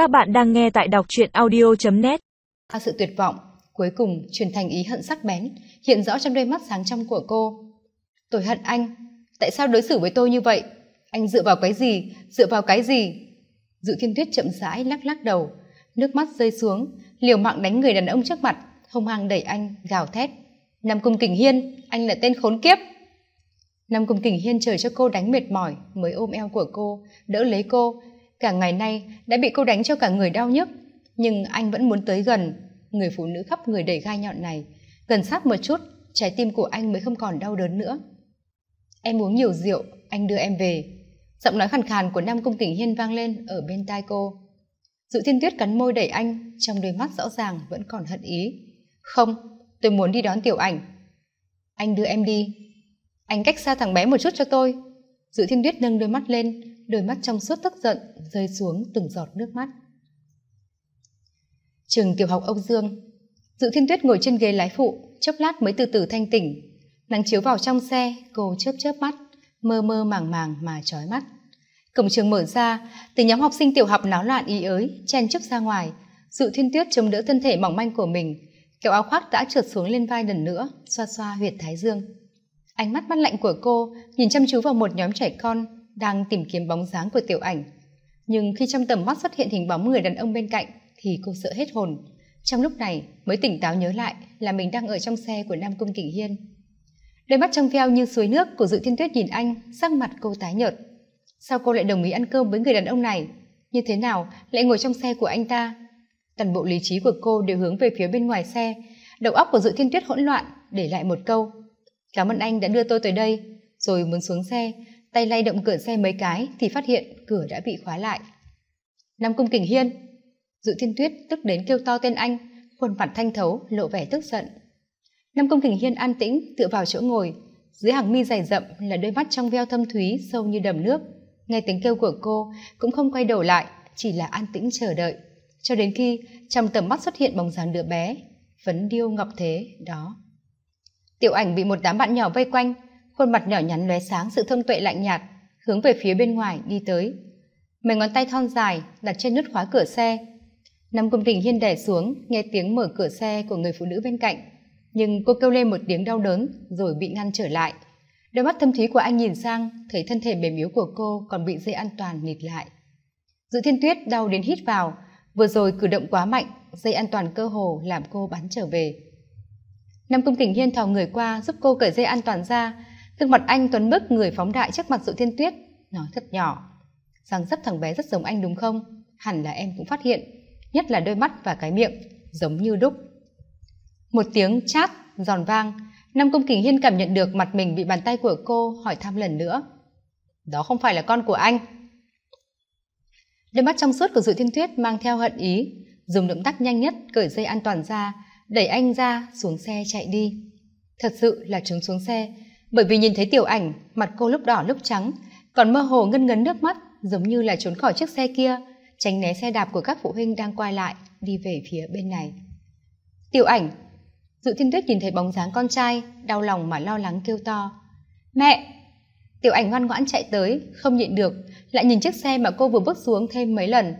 Các bạn đang nghe tại đọc truyện audio.net Sự tuyệt vọng, cuối cùng truyền thành ý hận sắc bén, hiện rõ trong đôi mắt sáng trong của cô. Tôi hận anh, tại sao đối xử với tôi như vậy? Anh dựa vào cái gì? Dựa vào cái gì? Dự thiên tuyết chậm rãi lắc lắc đầu, nước mắt rơi xuống, liều mạng đánh người đàn ông trước mặt, hung hăng đẩy anh, gào thét. Nam Cung Kình Hiên, anh là tên khốn kiếp! Nam Cung Kình Hiên chờ cho cô đánh mệt mỏi mới ôm eo của cô, đỡ lấy cô. Cả ngày nay đã bị cô đánh cho cả người đau nhức, nhưng anh vẫn muốn tới gần. Người phụ nữ khắp người đầy gai nhọn này, gần sát một chút, trái tim của anh mới không còn đau đớn nữa. Em uống nhiều rượu, anh đưa em về. Giọng nói khàn khàn của Nam Cung Kình Hiên vang lên ở bên tai cô. Dự thiên tuyết cắn môi đẩy anh, trong đôi mắt rõ ràng vẫn còn hận ý. Không, tôi muốn đi đón tiểu ảnh. Anh đưa em đi, anh cách xa thằng bé một chút cho tôi dự thiên tuyết nâng đôi mắt lên đôi mắt trong suốt tức giận rơi xuống từng giọt nước mắt. Trường tiểu học âu dương, dự thiên tuyết ngồi trên ghế lái phụ, chốc lát mới từ từ thanh tỉnh. Nắng chiếu vào trong xe, cô chớp chớp mắt, mơ mơ màng màng mà trói mắt. Cổng trường mở ra, từ nhóm học sinh tiểu học náo loạn ý ới, chen chúc ra ngoài. Dự thiên tuyết chống đỡ thân thể mỏng manh của mình, kéo áo khoác đã trượt xuống lên vai lần nữa, xoa xoa huyệt thái dương. Ánh mắt mắt lạnh của cô nhìn chăm chú vào một nhóm trẻ con đang tìm kiếm bóng dáng của tiểu ảnh. Nhưng khi trong tầm mắt xuất hiện hình bóng người đàn ông bên cạnh, thì cô sợ hết hồn. Trong lúc này, mới tỉnh táo nhớ lại là mình đang ở trong xe của nam cung kỷ hiên. Đôi mắt trong veo như suối nước của dự thiên tuyết nhìn anh, sắc mặt cô tái nhợt. Sao cô lại đồng ý ăn cơm với người đàn ông này? Như thế nào lại ngồi trong xe của anh ta? Toàn bộ lý trí của cô đều hướng về phía bên ngoài xe. Đầu óc của dự thiên tuyết hỗn loạn, để lại một câu. Cảm ơn anh đã đưa tôi tới đây, rồi muốn xuống xe tay lay động cửa xe mấy cái thì phát hiện cửa đã bị khóa lại. Nam cung kình hiên dự thiên tuyết tức đến kêu to tên anh, khuôn mặt thanh thấu, lộ vẻ tức giận. Nam cung kình hiên an tĩnh, tựa vào chỗ ngồi. Dưới hàng mi dày rậm là đôi mắt trong veo thâm thúy, sâu như đầm nước. Nghe tiếng kêu của cô cũng không quay đầu lại, chỉ là an tĩnh chờ đợi. Cho đến khi trong tầm mắt xuất hiện bóng dáng đứa bé vấn điêu ngọc thế, đó. Tiểu ảnh bị một đám bạn nhỏ vây quanh khuôn mặt nhỏ nhắn lóe sáng, sự thông tuệ lạnh nhạt, hướng về phía bên ngoài, đi tới. Mấy ngón tay thon dài đặt trên nút khóa cửa xe. Năm cung tình hiên đẻ xuống, nghe tiếng mở cửa xe của người phụ nữ bên cạnh. Nhưng cô kêu lên một tiếng đau đớn, rồi bị ngăn trở lại. Đôi mắt thâm thúy của anh nhìn sang, thấy thân thể mềm yếu của cô còn bị dây an toàn nịt lại. Dự thiên tuyết đau đến hít vào, vừa rồi cử động quá mạnh, dây an toàn cơ hồ làm cô bắn trở về. Năm cung tình hiên thò người qua, giúp cô cởi dây an toàn ra gương mặt anh tuấn bức, người phóng đại trước mặt dự thiên tuyết, nói thật nhỏ, rằng rất thằng bé, rất giống anh đúng không? Hẳn là em cũng phát hiện, nhất là đôi mắt và cái miệng giống như đúc. Một tiếng chát, giòn vang, nam công kình hiên cảm nhận được mặt mình bị bàn tay của cô hỏi thăm lần nữa. Đó không phải là con của anh. Đôi mắt trong suốt của dự thiên tuyết mang theo hận ý, dùng động tác nhanh nhất cởi dây an toàn ra, đẩy anh ra, xuống xe chạy đi. Thật sự là trứng xuống xe bởi vì nhìn thấy tiểu ảnh, mặt cô lúc đỏ lúc trắng, còn mơ hồ ngân ngấn nước mắt, giống như là trốn khỏi chiếc xe kia, tránh né xe đạp của các phụ huynh đang quay lại, đi về phía bên này. Tiểu ảnh dự thiên tuyết nhìn thấy bóng dáng con trai, đau lòng mà lo lắng kêu to. Mẹ! Tiểu ảnh ngoan ngoãn chạy tới, không nhịn được, lại nhìn chiếc xe mà cô vừa bước xuống thêm mấy lần.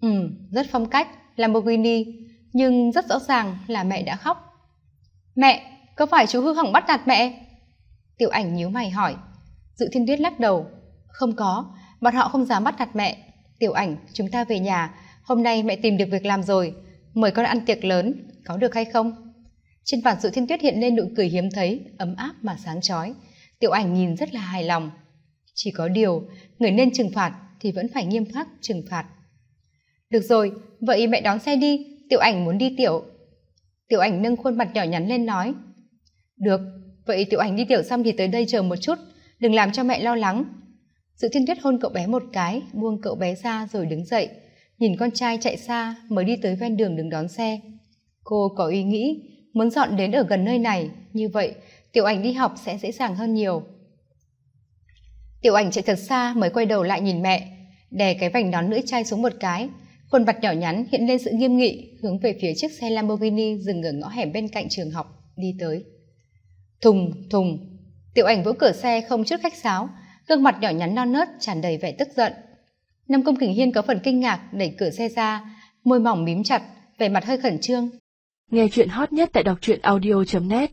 Ừ rất phong cách, lamborghini, nhưng rất rõ ràng là mẹ đã khóc. Mẹ, có phải chú hư hỏng bắt nạt mẹ? Tiểu ảnh nhíu mày hỏi. Dự thiên tuyết lắc đầu. Không có, bọn họ không dám bắt nạt mẹ. Tiểu ảnh, chúng ta về nhà. Hôm nay mẹ tìm được việc làm rồi. Mời con ăn tiệc lớn. Có được hay không? Trên bàn dự thiên tuyết hiện lên nụ cười hiếm thấy, ấm áp mà sáng chói. Tiểu ảnh nhìn rất là hài lòng. Chỉ có điều, người nên trừng phạt thì vẫn phải nghiêm khắc trừng phạt. Được rồi, vậy mẹ đón xe đi. Tiểu ảnh muốn đi tiểu. Tiểu ảnh nâng khuôn mặt nhỏ nhắn lên nói. Được vậy tiểu ảnh đi tiểu xong thì tới đây chờ một chút, đừng làm cho mẹ lo lắng. Sự thiên tuyết hôn cậu bé một cái, buông cậu bé ra rồi đứng dậy. Nhìn con trai chạy xa, mới đi tới ven đường đứng đón xe. Cô có ý nghĩ, muốn dọn đến ở gần nơi này. Như vậy, tiểu ảnh đi học sẽ dễ dàng hơn nhiều. Tiểu ảnh chạy thật xa mới quay đầu lại nhìn mẹ. Đè cái vành đón lưỡi chai xuống một cái. Khuôn mặt nhỏ nhắn hiện lên sự nghiêm nghị, hướng về phía chiếc xe lamborghini dừng ở ngõ hẻm bên cạnh trường học, đi tới thùng thùng. Tiểu ảnh vỗ cửa xe không chút khách sáo, gương mặt nhỏ nhắn non nớt tràn đầy vẻ tức giận. Nam công kình hiên có phần kinh ngạc đẩy cửa xe ra, môi mỏng mím chặt, vẻ mặt hơi khẩn trương. Nghe chuyện hot nhất tại đọc truyện audio net.